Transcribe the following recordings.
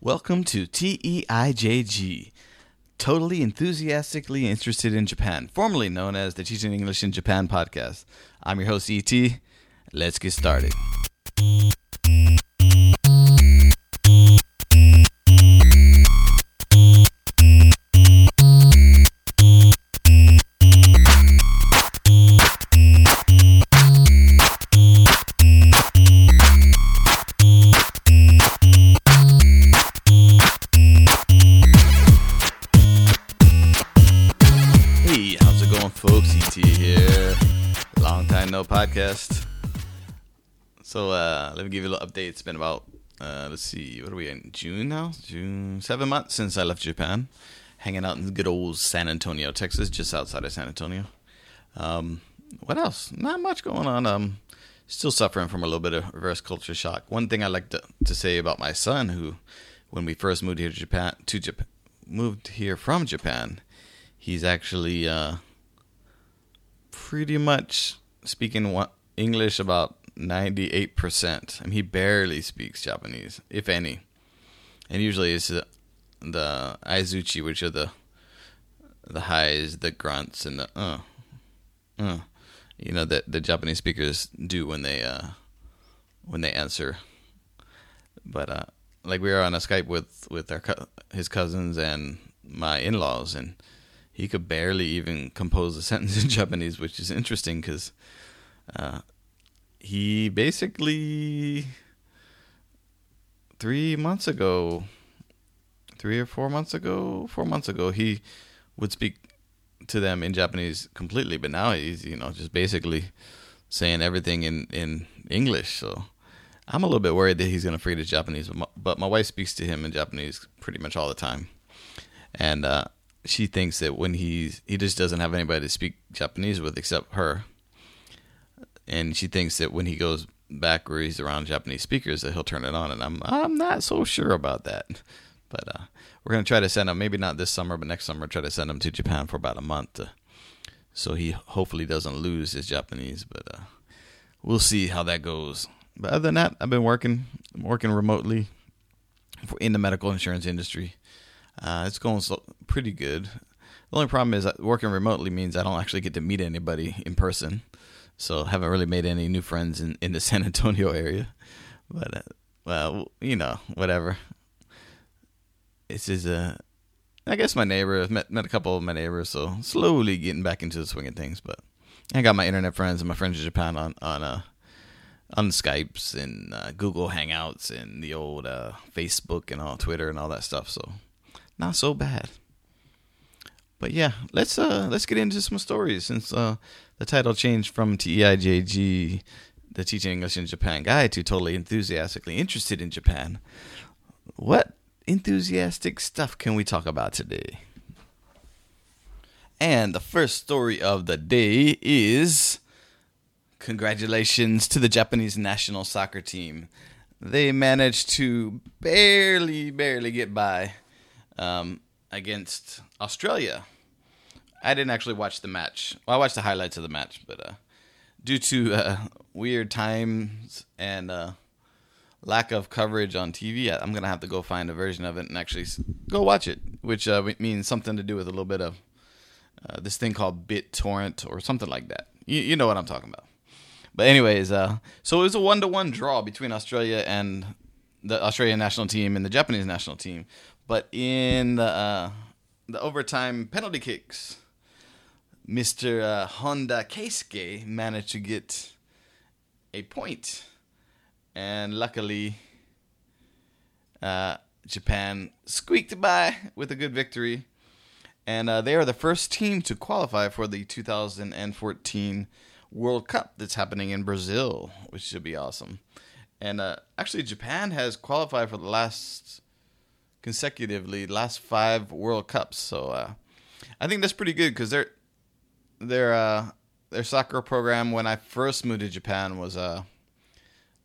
Welcome to TEIJG, Totally Enthusiastically Interested in Japan, formerly known as the Teaching English in Japan podcast. I'm your host, ET. Let's get started. So, uh, let me give you a little update. It's been about, uh, let's see, what are we in? June now? June, seven months since I left Japan. Hanging out in good old San Antonio, Texas, just outside of San Antonio. Um, what else? Not much going on. Um, still suffering from a little bit of reverse culture shock. One thing I like to, to say about my son, who, when we first moved here to Japan, to Japan, moved here from Japan, he's actually uh, pretty much speaking English about 98%. I mean, he barely speaks Japanese, if any. And usually it's the, the aizuchi, which are the the highs, the grunts, and the uh, uh, you know that the Japanese speakers do when they uh when they answer. But uh, like we were on a Skype with with our co- his cousins and my in laws, and he could barely even compose a sentence in Japanese, which is interesting because uh, he basically three months ago, three or four months ago, four months ago, he would speak to them in Japanese completely, but now he's you know just basically saying everything in in English. So I'm a little bit worried that he's going to forget his Japanese, but my, but my wife speaks to him in Japanese pretty much all the time, and uh, she thinks that when he's he just doesn't have anybody to speak Japanese with except her, and she thinks that when he goes back where he's around Japanese speakers that he'll turn it on, and I'm I'm not so sure about that, but uh, we're gonna try to send him maybe not this summer, but next summer try to send him to Japan for about a month, to, so he hopefully doesn't lose his Japanese, but uh, we'll see how that goes. But other than that, I've been working working remotely for, in the medical insurance industry. Uh, it's going so, pretty good. The only problem is working remotely means I don't actually get to meet anybody in person. So haven't really made any new friends in, in the San Antonio area. But uh, well, you know, whatever. This is a, I guess my neighbor. I've met met a couple of my neighbors, so slowly getting back into the swing of things. But I got my internet friends and my friends in Japan on on uh on Skypes and uh, Google Hangouts and the old uh, Facebook and all Twitter and all that stuff. So not so bad. But yeah, let's uh let's get into some stories since uh the title changed from TEIJG, the Teaching English in Japan guide, to totally enthusiastically interested in Japan. What enthusiastic stuff can we talk about today? And the first story of the day is congratulations to the Japanese national soccer team. They managed to barely, barely get by um, against Australia. I didn't actually watch the match. Well, I watched the highlights of the match, but uh, due to uh, weird times and uh, lack of coverage on TV, I'm gonna have to go find a version of it and actually go watch it, which uh, means something to do with a little bit of uh, this thing called BitTorrent or something like that. You, you know what I'm talking about. But anyways, uh, so it was a one to one draw between Australia and the Australian national team and the Japanese national team. But in the uh, the overtime penalty kicks, Mister uh, Honda Keisuke managed to get a point, and luckily, uh, Japan squeaked by with a good victory, and uh, they are the first team to qualify for the 2014 World Cup that's happening in Brazil, which should be awesome. And uh, actually, Japan has qualified for the last consecutively last five World Cups. So uh, I think that's pretty good because their their uh, their soccer program when I first moved to Japan was uh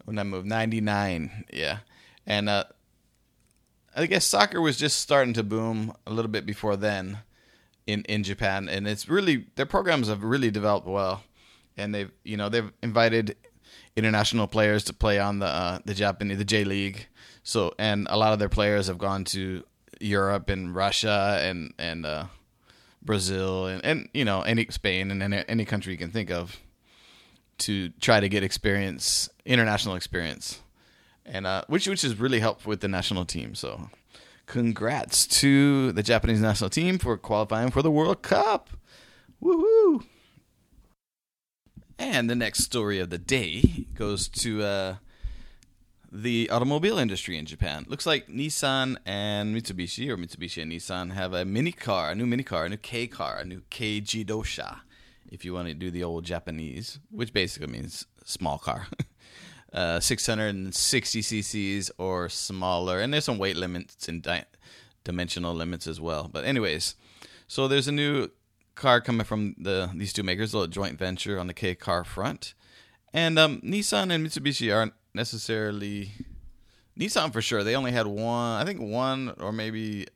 when I moved '99, yeah, and uh, I guess soccer was just starting to boom a little bit before then in in Japan, and it's really their programs have really developed well, and they've you know they've invited international players to play on the uh, the Japanese the J League. So and a lot of their players have gone to Europe and Russia and and uh, Brazil and and you know any Spain and any, any country you can think of to try to get experience international experience and uh, which which is really helped with the national team. So congrats to the Japanese national team for qualifying for the World Cup. Woohoo! And the next story of the day goes to uh, the automobile industry in Japan. Looks like Nissan and Mitsubishi, or Mitsubishi and Nissan, have a mini car, a new mini car, a new K car, a new K Jidosha, if you want to do the old Japanese, which basically means small car. uh, 660 cc's or smaller, and there's some weight limits and di- dimensional limits as well. But anyways, so there's a new car coming from the these two makers, a little joint venture on the K car front, and um, Nissan and Mitsubishi aren't necessarily Nissan for sure. They only had one, I think one or maybe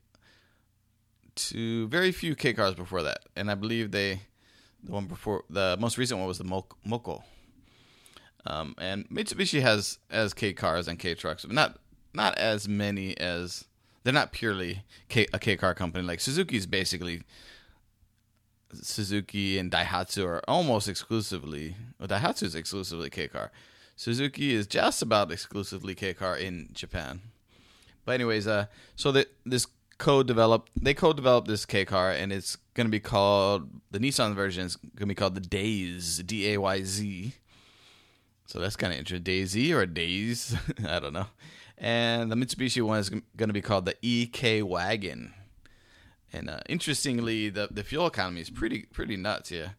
two, very few K cars before that, and I believe they the one before the most recent one was the Moco um, and Mitsubishi has as K cars and K trucks, but not not as many as they're not purely K, a K car company. Like Suzuki's basically Suzuki and Daihatsu are almost exclusively. Well, Daihatsu is exclusively K car. Suzuki is just about exclusively K car in Japan. But anyways, uh, so that this co-developed, they co-developed this K car, and it's gonna be called the Nissan version is gonna be called the Dayz, D A Y Z so that's kind of interesting. Daisy or Days, I don't know. And the Mitsubishi one is going to be called the EK Wagon. And uh, interestingly, the the fuel economy is pretty pretty nuts. Yeah,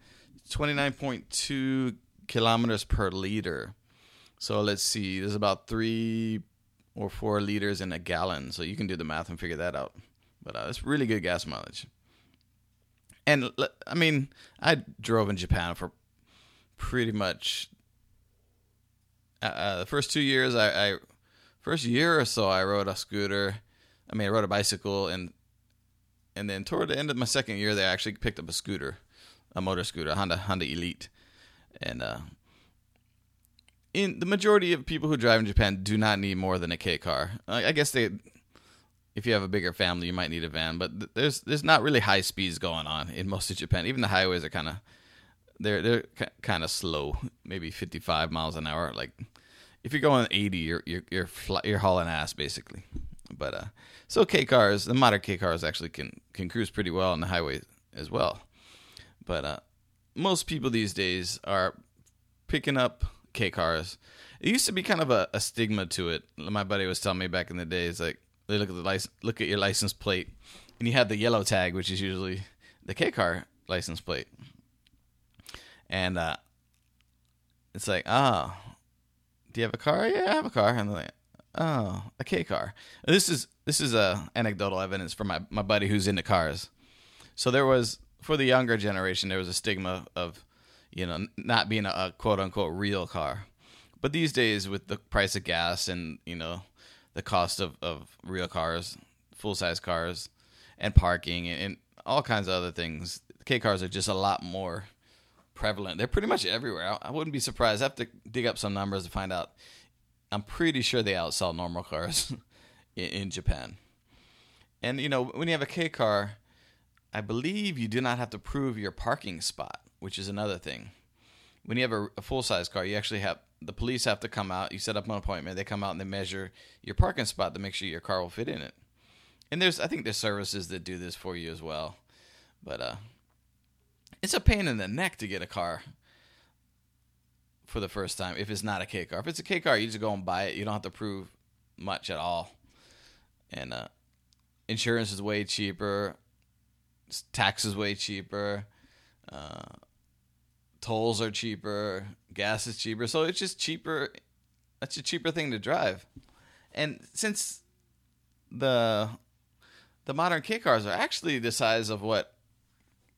twenty nine point two kilometers per liter. So let's see, there's about three or four liters in a gallon. So you can do the math and figure that out. But uh, it's really good gas mileage. And I mean, I drove in Japan for pretty much uh, uh, the first two years, I, I first year or so, I rode a scooter. I mean, I rode a bicycle, and and then toward the end of my second year, they actually picked up a scooter, a motor scooter, a Honda Honda Elite, and uh, in the majority of people who drive in Japan do not need more than a K car. I, guess they, if you have a bigger family, you might need a van, but there's there's not really high speeds going on in most of Japan. Even the highways are kind of they're they're kind of slow, maybe 55 miles an hour. Like if you're going 80, you're you're you're, fly, you're hauling ass basically. But uh, so K cars, the modern K cars actually can can cruise pretty well on the highway as well. But uh, most people these days are picking up K cars. It used to be kind of a, a stigma to it. My buddy was telling me back in the days, like they look at the license, look at your license plate, and you have the yellow tag, which is usually the K car license plate and uh, it's like, oh, do you have a car? Yeah, I have a car. And they're like, oh, a K car. And this is this is a uh, anecdotal evidence from my my buddy who's into cars. So there was for the younger generation, there was a stigma of, you know, not being a, a quote unquote real car. But these days, with the price of gas and you know, the cost of of real cars, full size cars, and parking and, and all kinds of other things, K cars are just a lot more prevalent. They're pretty much everywhere. I, I wouldn't be surprised. I have to dig up some numbers to find out. I'm pretty sure they outsell normal cars in, in Japan. And you know, when you have a K car, I believe you do not have to prove your parking spot, which is another thing. When you have a, a full size car, you actually have the police have to come out. You set up an appointment. They come out and they measure your parking spot to make sure your car will fit in it. And there's, I think, there's services that do this for you as well. But uh, it's a pain in the neck to get a car for the first time if it's not a K car. If it's a K car, you just go and buy it. You don't have to prove much at all. And uh, insurance is way cheaper. Tax is way cheaper. Uh, tolls are cheaper. Gas is cheaper. So it's just cheaper. That's a cheaper thing to drive. And since the the modern K cars are actually the size of what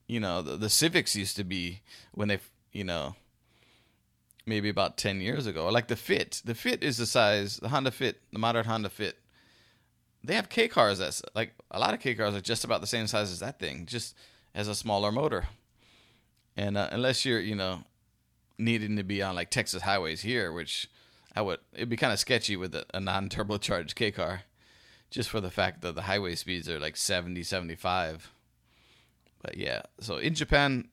you know the, the Civics used to be when they you know maybe about 10 years ago like the fit the fit is the size the honda fit the modern honda fit they have k cars that's like a lot of k cars are just about the same size as that thing just as a smaller motor and uh, unless you're you know needing to be on like Texas highways here, which I would it'd be kind of sketchy with a, a non-turbocharged K car, just for the fact that the highway speeds are like 70, 75. But yeah, so in Japan,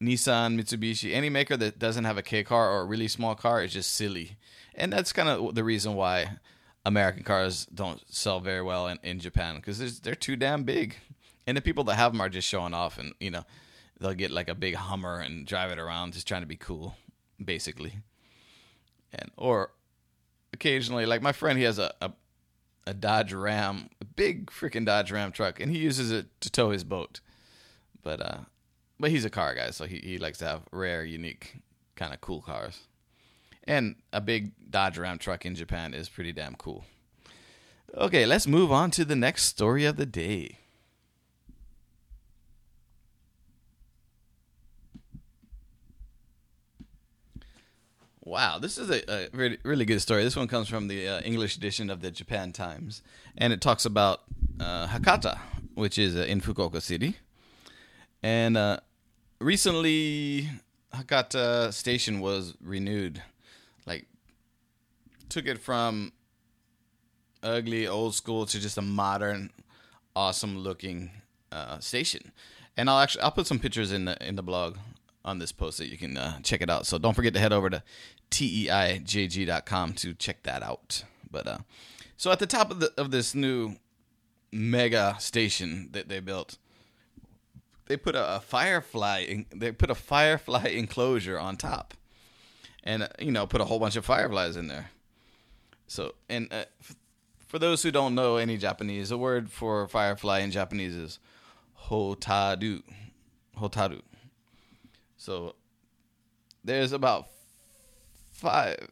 Nissan, Mitsubishi, any maker that doesn't have a K car or a really small car is just silly. And that's kind of the reason why American cars don't sell very well in, in Japan because they're too damn big. And the people that have them are just showing off and, you know, they'll get like a big Hummer and drive it around just trying to be cool, basically. And, or occasionally, like my friend, he has a, a, a Dodge Ram, a big freaking Dodge Ram truck, and he uses it to tow his boat. But, uh, but he's a car guy, so he, he likes to have rare, unique, kind of cool cars. And a big Dodge Ram truck in Japan is pretty damn cool. Okay, let's move on to the next story of the day. Wow, this is a, a, really, really good story. This one comes from the uh, English edition of the Japan Times, and it talks about uh, Hakata, which is uh, in Fukuoka City. And uh, recently, Hakata Station was renewed. Like, took it from ugly, old school to just a modern, awesome looking uh, station. And I'll actually I'll put some pictures in the in the blog on this post that you can uh, check it out. So don't forget to head over to teijg.com to check that out. But uh, so at the top of the of this new mega station that they built, they put a, a firefly in, they put a firefly enclosure on top, and uh, you know put a whole bunch of fireflies in there. So and uh, f- for those who don't know any Japanese, the word for firefly in Japanese is hotaru. Hotaru. So there's about five.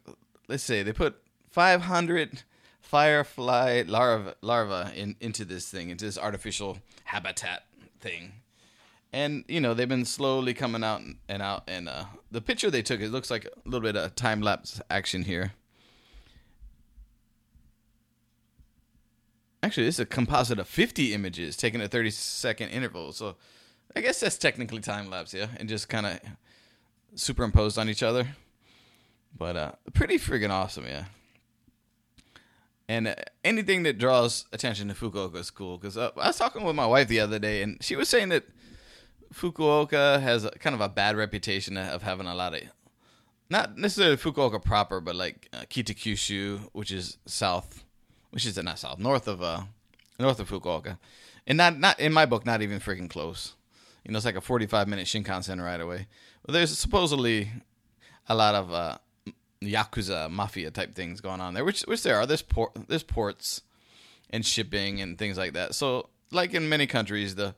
Let's say they put 500 firefly larva larva in, into this thing, into this artificial habitat thing. And you know they've been slowly coming out and out, and uh, the picture they took it looks like a little bit of time lapse action here. Actually, this is a composite of 50 images taken at 30 second intervals. So I guess that's technically time lapse, yeah, and just kind of superimposed on each other. But uh, pretty freaking awesome, yeah. And uh, anything that draws attention to Fukuoka is cool. Because uh, I was talking with my wife the other day, and she was saying that Fukuoka has a, kind of a bad reputation of having a lot of, not necessarily Fukuoka proper, but like uh, Kitakyushu, which is south, which is not south, north of uh, north of Fukuoka, and not not in my book, not even freaking close. You know, it's like a forty-five minute Shinkansen ride away. Well, there's supposedly a lot of uh, yakuza mafia type things going on there, which which there are. There's port, there's ports and shipping and things like that. So, like in many countries, the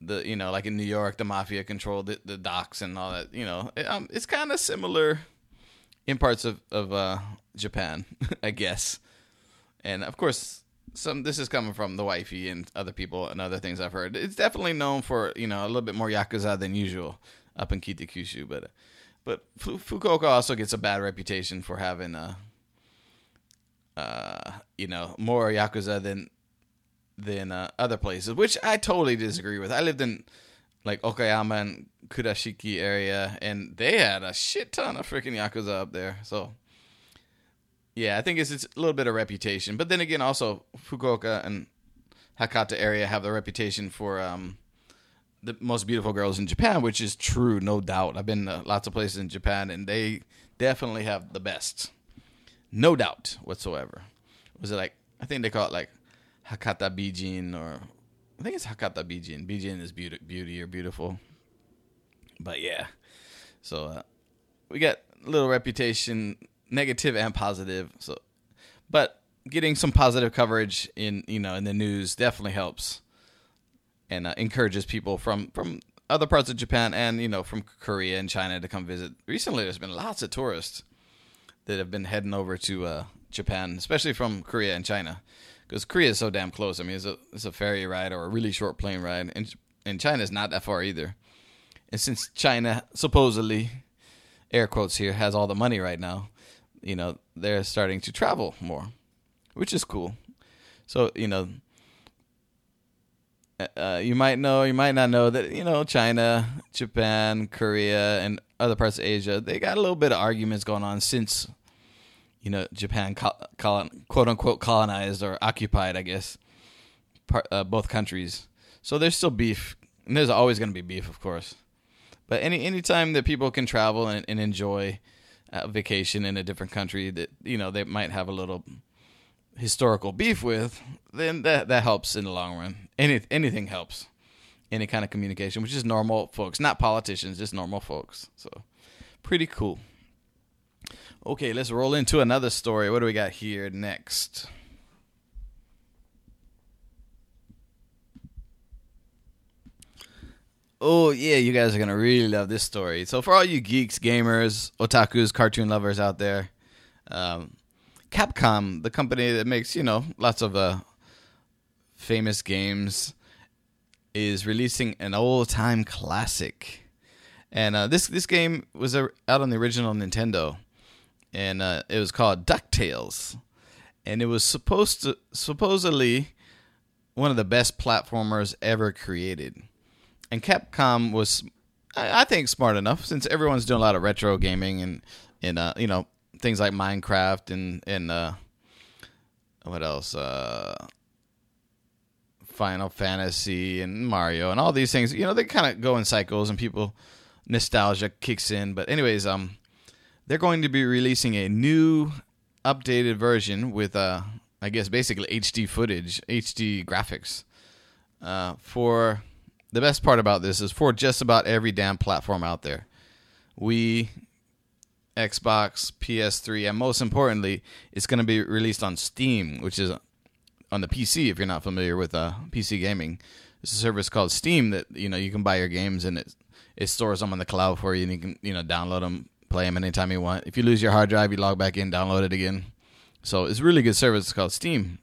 the you know, like in New York, the mafia controlled the, the docks and all that. You know, it, um, it's kind of similar in parts of of uh, Japan, I guess. And of course, some this is coming from the wifey and other people and other things I've heard. It's definitely known for you know a little bit more yakuza than usual up in Kitakyushu, but but Fukuoka also gets a bad reputation for having uh uh you know more yakuza than than uh, other places, which I totally disagree with. I lived in like Okayama and Kurashiki area, and they had a shit ton of freaking yakuza up there. So yeah, I think it's, it's a little bit of reputation, but then again, also Fukuoka and Hakata area have the reputation for um, the most beautiful girls in Japan, which is true, no doubt. I've been lots of places in Japan, and they definitely have the best, no doubt whatsoever. Was it like I think they call it like Hakata Bijin, or I think it's Hakata Bijin. Bijin is beauty, beauty or beautiful, but yeah. So uh, we got a little reputation, negative and positive. So, but getting some positive coverage in you know in the news definitely helps and uh, encourages people from from other parts of Japan and you know from Korea and China to come visit. Recently, there's been lots of tourists that have been heading over to uh, Japan, especially from Korea and China, because Korea is so damn close. I mean, it's a it's a ferry ride or a really short plane ride, and and China is not that far either. And since China supposedly, air quotes here, has all the money right now, you know they're starting to travel more, which is cool. So you know uh, you might know, you might not know that you know China, Japan, Korea, and other parts of Asia. They got a little bit of arguments going on since you know Japan quote unquote colonized or occupied, I guess, part, uh, both countries. So there's still beef, and there's always going to be beef, of course. But any any time that people can travel and, and enjoy a vacation in a different country that you know they might have a little historical beef with, then that that helps in the long run. Any anything helps. Any kind of communication, which is normal folks, not politicians, just normal folks. So pretty cool. Okay, let's roll into another story. What do we got here next? Oh yeah, you guys are gonna really love this story. So for all you geeks, gamers, otakus, cartoon lovers out there, um, Capcom, the company that makes you know lots of uh, famous games, is releasing an old time classic, and uh, this this game was out on the original Nintendo, and uh, it was called Ducktales, and it was supposed to supposedly one of the best platformers ever created. And Capcom was, I, I, think, smart enough since everyone's doing a lot of retro gaming and and uh, you know things like Minecraft and and uh, what else, uh, Final Fantasy and Mario and all these things. You know, they kind of go in cycles and people nostalgia kicks in. But anyways, um, they're going to be releasing a new updated version with uh, I guess basically HD footage, HD graphics, uh, for the best part about this is for just about every damn platform out there. We, Xbox, PS3, and most importantly, it's going to be released on Steam, which is on the PC. If you're not familiar with uh, PC gaming, it's a service called Steam that you know you can buy your games and it it stores them on the cloud for you, and you can you know download them, play them anytime you want. If you lose your hard drive, you log back in, download it again. So it's a really good service. It's called Steam.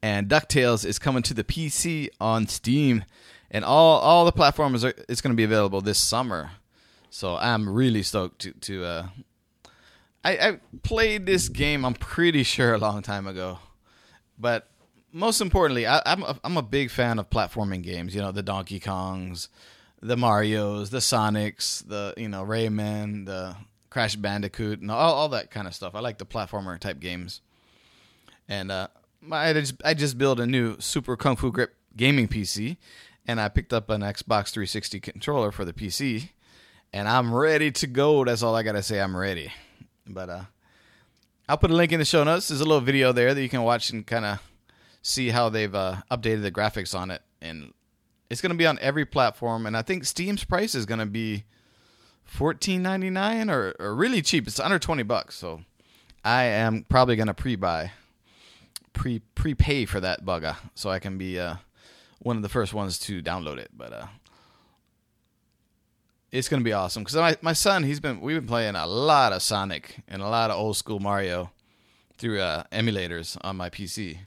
And DuckTales is coming to the PC on Steam and all all the platforms are it's going to be available this summer. So I'm really stoked to to. Uh, I, I played this game. I'm pretty sure a long time ago, but most importantly, I, am a, I'm a big fan of platforming games. You know, the Donkey Kongs, the Mario's, the Sonics, the you know Rayman, the Crash Bandicoot, and all, all that kind of stuff. I like the platformer type games. And uh, I just I just built a new Super Kung Fu Grip gaming PC, and I picked up an Xbox 360 controller for the PC, and I'm ready to go. That's all I gotta say. I'm ready. But uh, I'll put a link in the show notes. There's a little video there that you can watch and kind of see how they've uh, updated the graphics on it, and it's gonna be on every platform. And I think Steam's price is gonna be fourteen ninety nine or, or really cheap. It's under twenty bucks. So I am probably gonna pre-buy, pre prepay for that bugger, so I can be uh one of the first ones to download it. But uh, it's gonna be awesome because my my son he's been we've been playing a lot of Sonic and a lot of old school Mario through uh, emulators on my PC,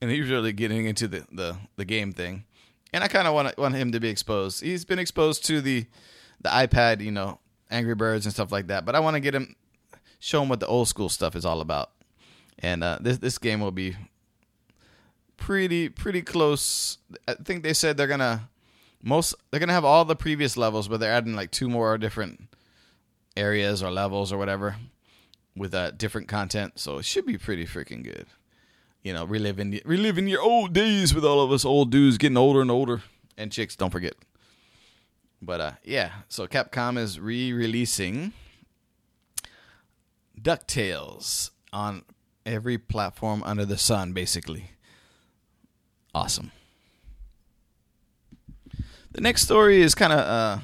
and he's really getting into the the, the game thing. And I kind of want want him to be exposed. He's been exposed to the the iPad, you know, Angry Birds and stuff like that. But I want to get him show him what the old school stuff is all about. And uh, this this game will be pretty pretty close. I think they said they're gonna most they're gonna have all the previous levels, but they're adding like two more different areas or levels or whatever with uh, different content. So it should be pretty freaking good. You know, reliving reliving your old days with all of us old dudes getting older and older and chicks. Don't forget. But uh, yeah, so Capcom is re-releasing Ducktales on every platform under the sun, basically awesome. The next story is kind of uh,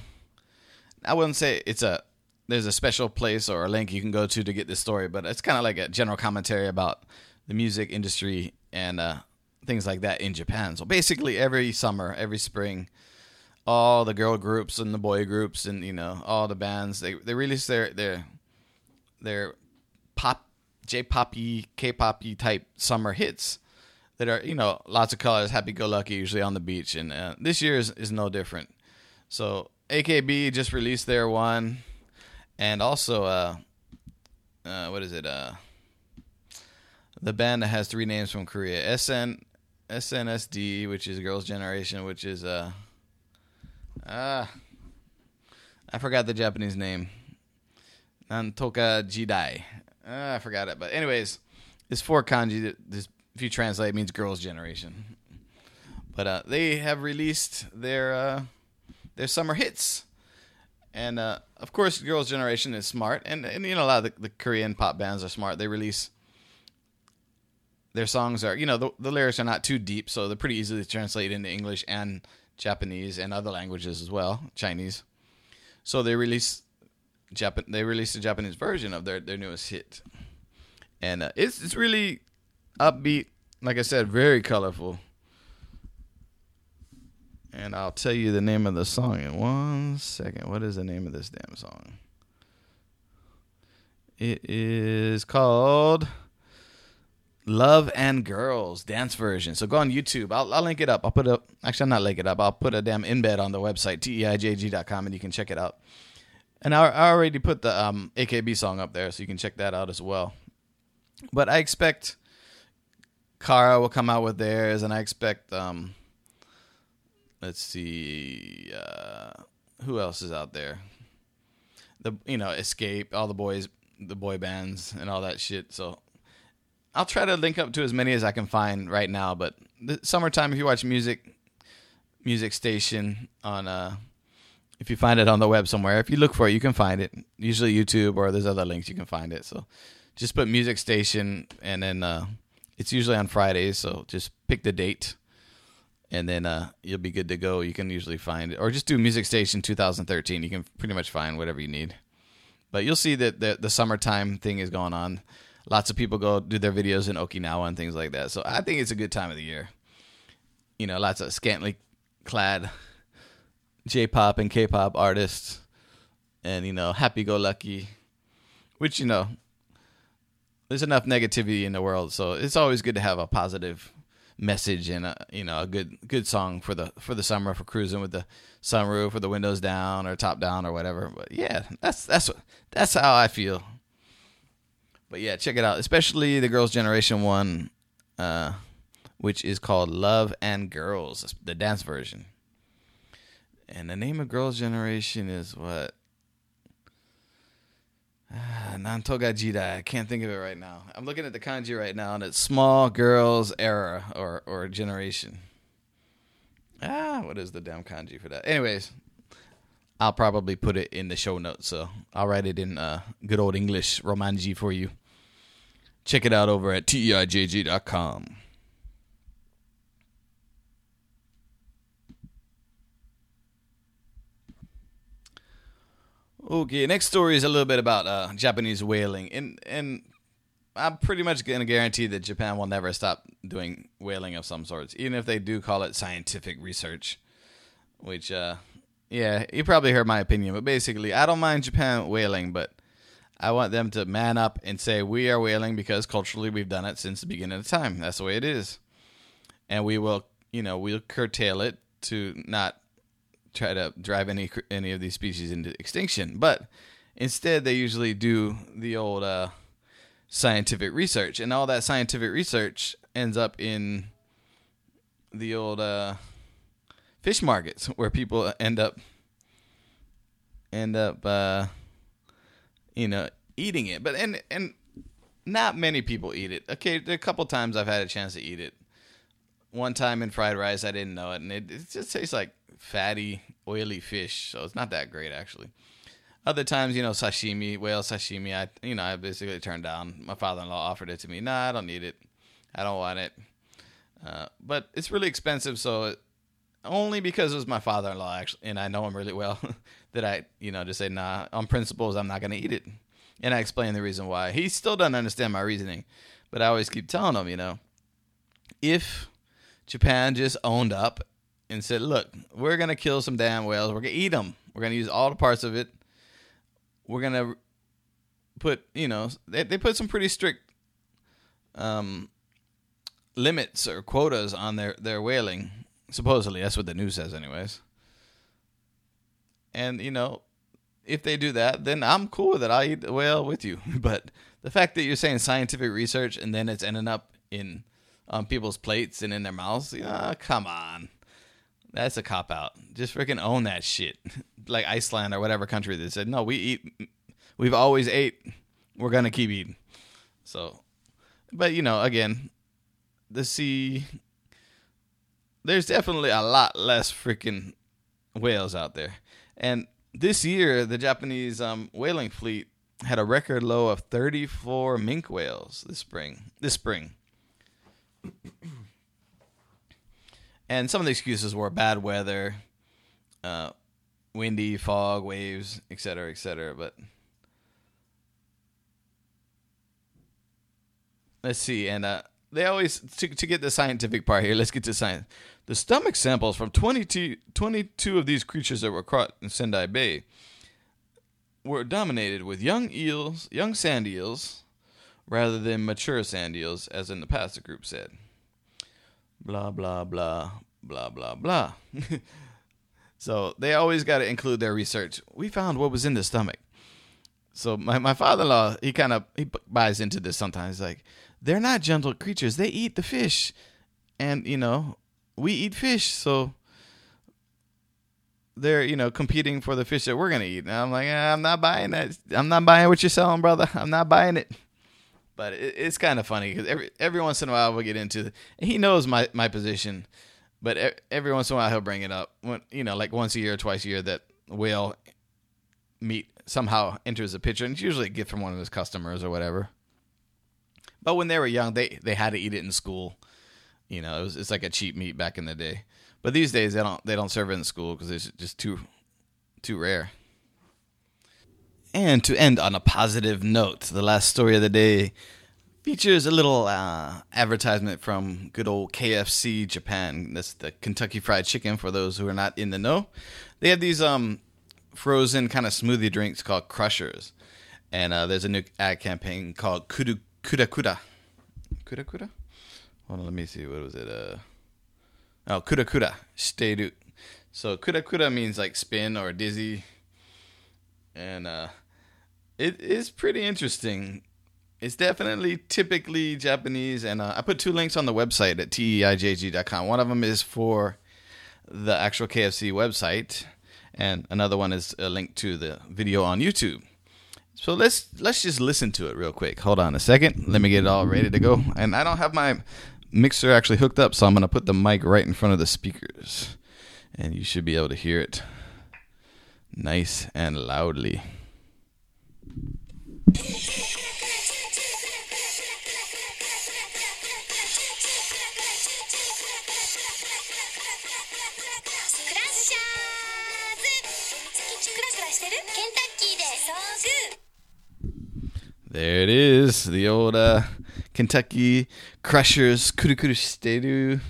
I wouldn't say it's a there's a special place or a link you can go to to get this story, but it's kind of like a general commentary about the music industry and uh, things like that in Japan. So basically, every summer, every spring, all the girl groups and the boy groups and you know all the bands they they release their their their pop J poppy K poppy type summer hits that are you know lots of colors, happy go lucky, usually on the beach, and uh, this year is, is no different. So AKB just released their one, and also uh, uh, what is it? Uh, the band that has three names from Korea, SN, SNSD, which is Girls' Generation, which is uh ah I forgot the Japanese name. Nantoka Jidai. Uh, I forgot it, but anyways, it's four kanji. This, if you translate, it means girls' generation. But uh, they have released their uh, their summer hits, and uh, of course, girls' generation is smart, and, and you know a lot of the, the Korean pop bands are smart. They release their songs are you know the, the lyrics are not too deep, so they're pretty easily translated into English and Japanese and other languages as well, Chinese. So they release Japan they released a Japanese version of their, their newest hit, and uh, it's it's really upbeat. Like I said, very colorful. And I'll tell you the name of the song in one second. What is the name of this damn song? It is called Love and Girls dance version. So go on YouTube. I'll, I'll link it up. I'll put a actually I'm not link it up. I'll put a damn embed on the website teijg.com and you can check it out. And I, I already put the um, AKB song up there, so you can check that out as well. But I expect Kara will come out with theirs, and I expect um, let's see, uh, who else is out there? The you know Escape, all the boys, the boy bands, and all that shit. So I'll try to link up to as many as I can find right now. But the summertime, if you watch music, music station on uh if you find it on the web somewhere, if you look for it, you can find it. Usually YouTube or there's other links you can find it. So just put music station and then uh, it's usually on Fridays. So just pick the date and then uh, you'll be good to go. You can usually find it or just do music station 2013. You can pretty much find whatever you need. But you'll see that the, the summertime thing is going on. Lots of people go do their videos in Okinawa and things like that. So I think it's a good time of the year. You know, lots of scantily clad J-pop and K-pop artists, and you know, happy-go-lucky, which you know, there's enough negativity in the world, so it's always good to have a positive message and a you know a good good song for the for the summer for cruising with the sunroof or the windows down or top down or whatever. But yeah, that's that's that's how I feel. But yeah, check it out, especially the Girls' Generation one, uh, which is called Love and Girls, the dance version. And the name of Girls' Generation is what? Ah, Nantoga Jidai. I can't think of it right now. I'm looking at the kanji right now, and it's small girls era or or generation. Ah, what is the damn kanji for that? Anyways, I'll probably put it in the show notes, so I'll write it in uh, good old English romanji for you. Check it out over at teijg.com. Okay, next story is a little bit about uh, Japanese whaling, and and I'm pretty much gonna guarantee that Japan will never stop doing whaling of some sorts, even if they do call it scientific research. Which, uh, yeah, you probably heard my opinion, but basically, I don't mind Japan whaling, but I want them to man up and say we are whaling because culturally we've done it since the beginning of time. That's the way it is, and we will, you know, we'll curtail it to not try to drive any any of these species into extinction, but instead they usually do the old uh, scientific research, and all that scientific research ends up in the old uh, fish markets where people end up end up uh, you know eating it, but and and not many people eat it. Okay, a couple times I've had a chance to eat it. One time in fried rice, I didn't know it, and it, it just tastes like fatty, oily fish. So it's not that great actually. Other times, you know, sashimi, whale sashimi, I you know, I basically turned down. My father-in-law offered it to me. Nah, I don't need it. I don't want it. Uh, but it's really expensive, so it, only because it was my father-in-law actually, and I know him really well, that I, you know, just say nah. On principles, I'm not gonna eat it, and I explain the reason why. He still doesn't understand my reasoning, but I always keep telling him, you know, if Japan just owned up and said, "Look, we're gonna kill some damn whales. We're gonna eat them. We're gonna use all the parts of it. We're gonna put, you know, they they put some pretty strict um, limits or quotas on their their whaling. Supposedly, that's what the news says, anyways. And you know, if they do that, then I'm cool with it. I'll eat the whale with you. But the fact that you're saying scientific research and then it's ending up in on people's plates and in their mouths. You know, come on. That's a cop out. Just freaking own that shit. like Iceland or whatever country they said, no, we eat. We've always ate. We're gonna keep eating. So, but you know, again, the sea. There's definitely a lot less freaking whales out there, and this year the Japanese um, whaling fleet had a record low of 34 minke whales this spring. This spring. And some of the excuses were bad weather, uh, windy, fog, waves, etc., etc. But let's see, and uh, they always to, to get the scientific part here. Let's get to science. The stomach samples from 22, 22 of these creatures that were caught in Sendai Bay were dominated with young eels, young sand eels, rather than mature sand eels, as in the past, the group said. Blah, blah, blah, blah, blah, blah. so they always got to include their research. We found what was in the stomach. So my, my father-in-law, he kind of he buys into this sometimes. Like, they're not gentle creatures. They eat the fish. And, you know, we eat fish. So they're you know competing for the fish that we're gonna eat. And I'm like, I'm not buying that. I'm not buying what you're selling, brother. I'm not buying it. But it, it's kind of funny because every every once in a while we'll get into. He knows my my position, but every once in a while he'll bring it up. When you know, like once a year, or twice a year, that whale meat somehow enters the picture, and it's usually a gift from one of his customers or whatever. But when they were young, they they had to eat it in school. You know, it was it's like a cheap meat back in the day. But these days they don't they don't serve it in school because it's just too too rare. And to end on a positive note, the last story of the day features a little uh, advertisement from good old KFC Japan. That's the Kentucky Fried Chicken for those who are not in the know. They have these um, frozen kind of smoothie drinks called Crushers. And uh, there's a new ad campaign called Kuda Kuda Kuda. Kuda Kuda? Hold on, let me see. What was it? Uh, Oh, kura kura, shiteru. So kura kura means like spin or dizzy, and uh, it is pretty interesting. It's definitely typically Japanese, and uh, I put two links on the website at teijg.com. One of them is for the actual KFC website, and another one is a link to the video on YouTube. So let's let's just listen to it real quick. Hold on a second. Let me get it all ready to go. And I don't have my mixer actually hooked up, so I'm going to put the mic right in front of the speakers. And you should be able to hear it nice and loudly. There it is, the old uh, Kentucky Crushers Kuru Shiteru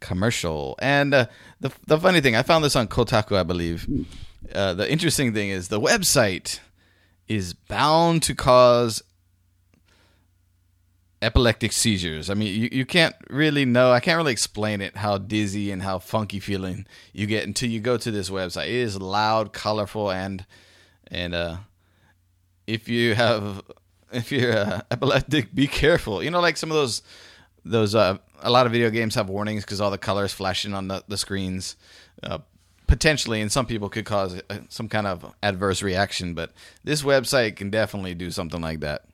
commercial. And uh, the the funny thing, I found this on Kotaku, I believe. Uh, the interesting thing is the website is bound to cause epileptic seizures. I mean, you, you can't really know. I can't really explain it how dizzy and how funky feeling you get until you go to this website. It is loud, colorful, and and uh, if you have if you're uh, epileptic, be careful. You know, like some of those those uh, a lot of video games have warnings because all the colors flashing on the, the screens. Uh, potentially, and some people could cause uh, some kind of adverse reaction. But this website can definitely do something like that.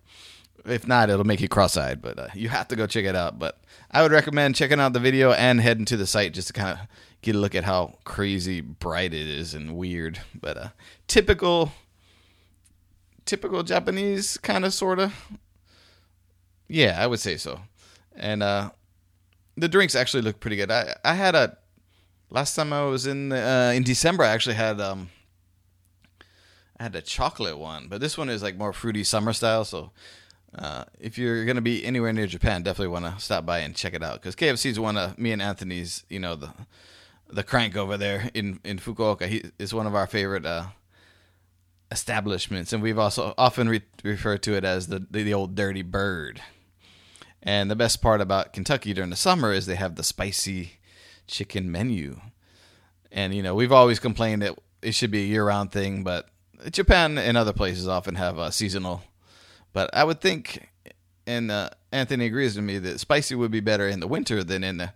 If not, it'll make you cross-eyed. But uh, you have to go check it out. But I would recommend checking out the video and heading to the site just to kind of get a look at how crazy bright it is and weird. But uh, typical typical Japanese kind of sort of. Yeah, I would say so. And uh, the drinks actually look pretty good. I I had a last time I was in uh, in December. I actually had um I had a chocolate one, but this one is like more fruity summer style. So uh, if you're gonna be anywhere near Japan, definitely want to stop by and check it out because KFC is one of me and Anthony's. You know the the crank over there in in Fukuoka. He is one of our favorite uh, establishments, and we've also often re- referred to it as the, the, the old dirty bird. And the best part about Kentucky during the summer is they have the spicy chicken menu. And you know, we've always complained that it should be a year-round thing, but Japan and other places often have a seasonal. But I would think and uh, Anthony agrees with me that spicy would be better in the winter than in the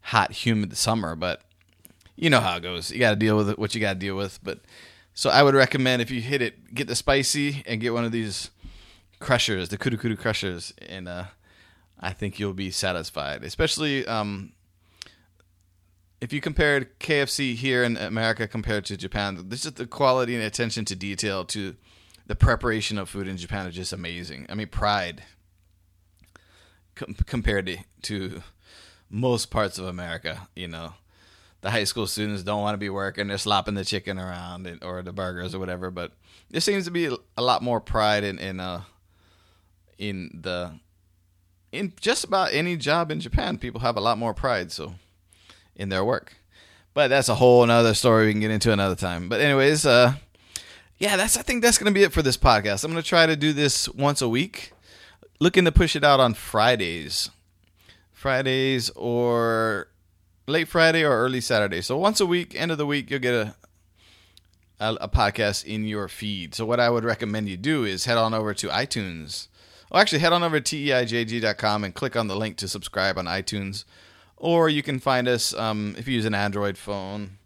hot, humid summer. But you know how it goes. You got to deal with it, what you got to deal with. But so I would recommend if you hit it, get the spicy and get one of these crushers, the kudu kudu crushers, and uh, I think you'll be satisfied. Especially um, if you compared KFC here in America compared to Japan, this is the quality and attention to detail to the preparation of food in Japan is just amazing. I mean, pride com- compared to, to most parts of America, you know. The high school students don't want to be working; they're slopping the chicken around and, or the burgers or whatever. But there seems to be a lot more pride in in uh, in the in just about any job in Japan. People have a lot more pride, so in their work. But that's a whole another story we can get into another time. But anyways, uh, yeah, that's I think that's gonna be it for this podcast. I'm gonna try to do this once a week. Looking to push it out on Fridays. Fridays or late Friday or early Saturday. So once a week, end of the week, you'll get a, a, a podcast in your feed. So what I would recommend you do is head on over to iTunes. Well, actually, head on over to teijg.com and click on the link to subscribe on iTunes. Or you can find us um, if you use an Android phone.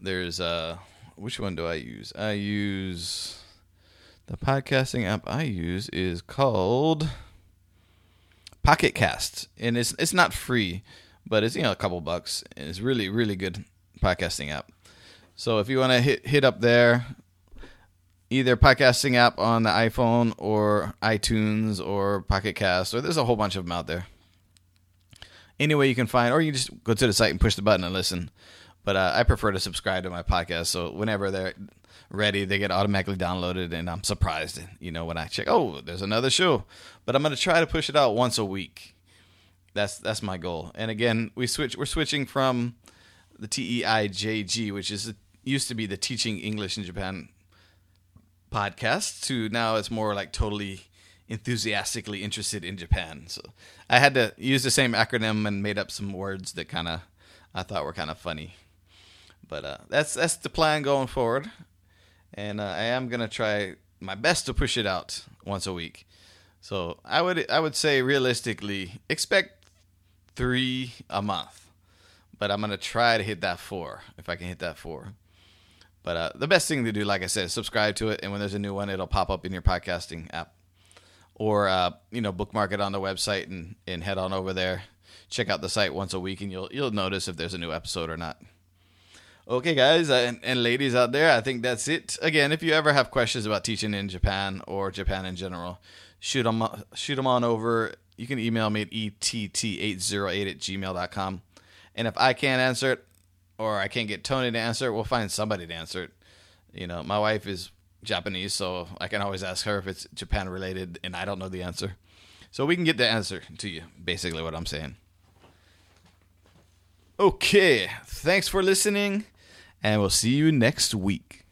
There's uh, which one do I use? I use the podcasting app I use is called Pocket Cast, and it's it's not free but it's you know a couple bucks and it's really really good podcasting app. So if you want to hit hit up there, either podcasting app on the iPhone or iTunes or Pocket Cast, or there's a whole bunch of them out there. Anyway, you can find, or you just go to the site and push the button and listen. But uh, I prefer to subscribe to my podcast, so whenever they're ready, they get automatically downloaded, and I'm surprised, you know, when I check, oh, there's another show. But I'm going to try to push it out once a week that's that's my goal. And again, we switch. We're switching from the TEIJG, which is used to be the Teaching English in Japan podcast, to now it's more like totally enthusiastically interested in Japan. So I had to use the same acronym and made up some words that kind of I thought were kind of funny. But uh, that's that's the plan going forward, and uh, I am gonna try my best to push it out once a week. So I would I would say realistically expect three a month, but I'm gonna try to hit that four if I can hit that four. But uh, the best thing to do, like I said, is subscribe to it, and when there's a new one, it'll pop up in your podcasting app, or uh, you know, bookmark it on the website and, and head on over there. Check out the site once a week, and you'll you'll notice if there's a new episode or not. Okay, guys uh, and, and ladies out there, I think that's it. Again, if you ever have questions about teaching in Japan or Japan in general, shoot them shoot them on over you can email me at ett808 at gmail.com. And if I can't answer it or I can't get Tony to answer it, we'll find somebody to answer it. You know, my wife is Japanese, so I can always ask her if it's Japan related, and I don't know the answer. So we can get the answer to you, basically, what I'm saying. Okay, thanks for listening, and we'll see you next week.